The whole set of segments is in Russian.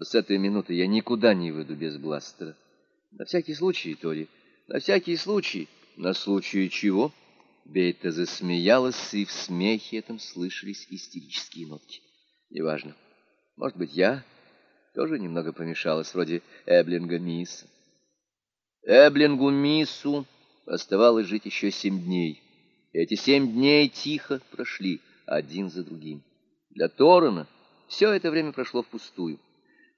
С этой минуты я никуда не выйду без бластера. На всякий случай, Тори, на всякий случай. На случай чего? Бейта засмеялась, и в смехе этом слышались истерические нотки. Неважно. Может быть, я тоже немного помешалась, вроде Эблинга Мисса. Эблингу Миссу оставалось жить еще семь дней. Эти семь дней тихо прошли один за другим. Для Торрена все это время прошло впустую.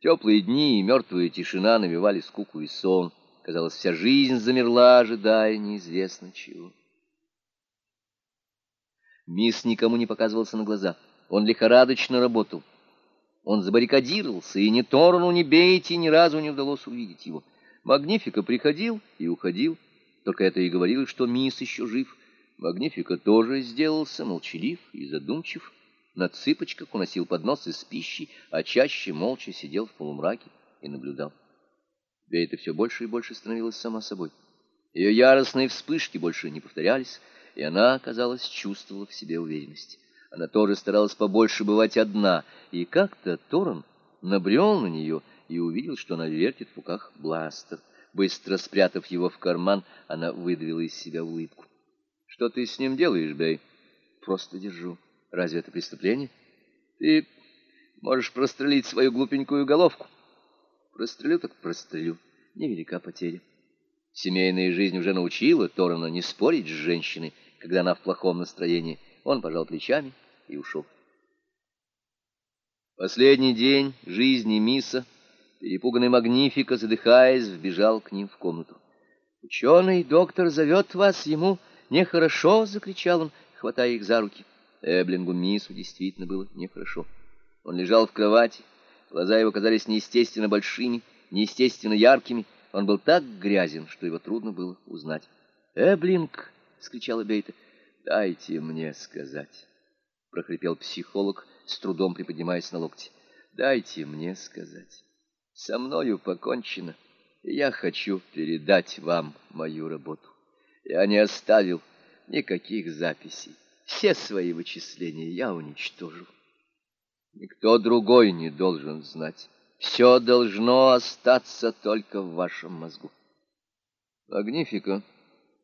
Теплые дни и мертвая тишина навевали скуку и сон. Казалось, вся жизнь замерла, ожидая неизвестно чего. Мисс никому не показывался на глаза. Он лихорадочно работал. Он забаррикадировался, и ни Торну, ни Бейти ни разу не удалось увидеть его. Магнифика приходил и уходил, только это и говорило, что мисс еще жив. Магнифика тоже сделался молчалив и задумчив на цыпочках уносил подносы с пищей, а чаще молча сидел в полумраке и наблюдал. Бейта все больше и больше становилась сама собой. Ее яростные вспышки больше не повторялись, и она, казалось, чувствовала в себе уверенность. Она тоже старалась побольше бывать одна, и как-то Торон набрел на нее и увидел, что она вертит в руках бластер. Быстро спрятав его в карман, она выдавила из себя улыбку. — Что ты с ним делаешь, Бей? — Просто держу. Разве это преступление? Ты можешь прострелить свою глупенькую головку. Прострелю так прострелю. Невелика потеря. Семейная жизнь уже научила Торана не спорить с женщиной, когда она в плохом настроении. Он пожал плечами и ушел. Последний день жизни Миса, перепуганный Магнифика, задыхаясь, вбежал к ним в комнату. «Ученый доктор зовет вас, ему нехорошо!» — закричал он, хватая их за руки. Эблингу Мису действительно было нехорошо. Он лежал в кровати, глаза его казались неестественно большими, неестественно яркими. Он был так грязен, что его трудно было узнать. «Эблинг!» — скричала Бейта. «Дайте мне сказать!» — прохрипел психолог, с трудом приподнимаясь на локти. «Дайте мне сказать. Со мною покончено, я хочу передать вам мою работу. Я не оставил никаких записей. Все свои вычисления я уничтожу. Никто другой не должен знать. Все должно остаться только в вашем мозгу. Магнифика,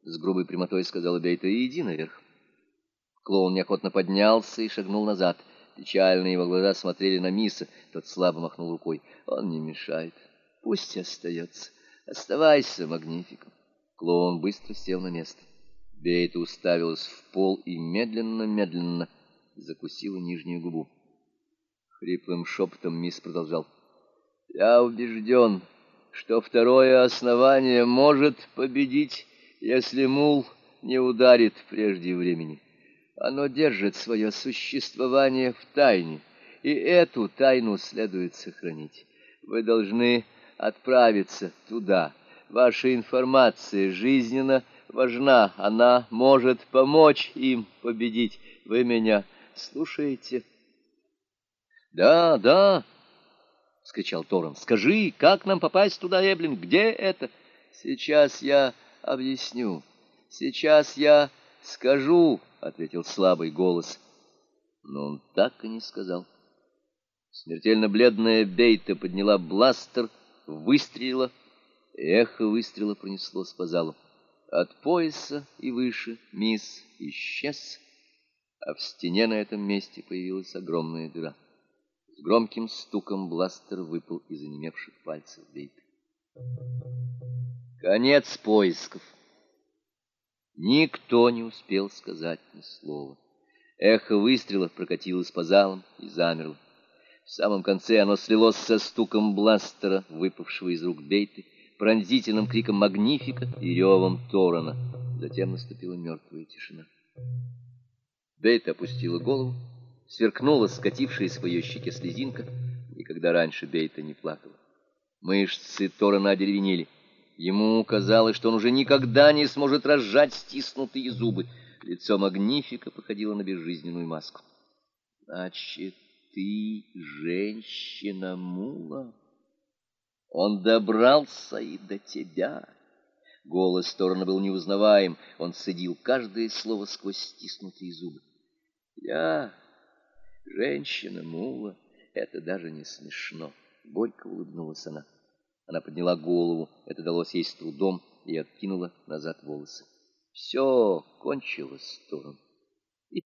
с грубой прямотой сказала Бейта, иди наверх. Клоун неохотно поднялся и шагнул назад. Печальные его глаза смотрели на Миса. Тот слабо махнул рукой. Он не мешает. Пусть остается. Оставайся, Магнифика. Клоун быстро сел на место. Бейта уставилась в пол и медленно-медленно закусила нижнюю губу. Хриплым шепотом мисс продолжал. «Я убежден, что второе основание может победить, если мул не ударит прежде времени. Оно держит свое существование в тайне, и эту тайну следует сохранить. Вы должны отправиться туда. Ваша информация жизненно важна, она может помочь им победить. Вы меня слушаете? Да, да, скричал Торрен. Скажи, как нам попасть туда, Эблин? Где это? Сейчас я объясню. Сейчас я скажу, ответил слабый голос. Но он так и не сказал. Смертельно бледная Бейта подняла бластер, выстрелила. Эхо выстрела пронеслось по залу. От пояса и выше мисс исчез, а в стене на этом месте появилась огромная дыра. С громким стуком бластер выпал из онемевших пальцев Бейта. Конец поисков. Никто не успел сказать ни слова. Эхо выстрелов прокатилось по залам и замерло. В самом конце оно слилось со стуком бластера, выпавшего из рук Бейты, пронзительным криком «Магнифика» и ревом Торана. Затем наступила мертвая тишина. Бейт опустила голову, сверкнула скатившаяся по ее щеке слезинка. Никогда раньше Бейта не плакала. Мышцы Торана одеревенели. Ему казалось, что он уже никогда не сможет разжать стиснутые зубы. Лицо Магнифика походило на безжизненную маску. «Значит, ты женщина-мула?» Он добрался и до тебя. Голос Торна был неузнаваем, он цедил каждое слово сквозь стиснутые зубы. Я, женщина-мула, это даже не смешно. Горько улыбнулась она. Она подняла голову, это далось ей с трудом, и откинула назад волосы. Все кончилось, Торн.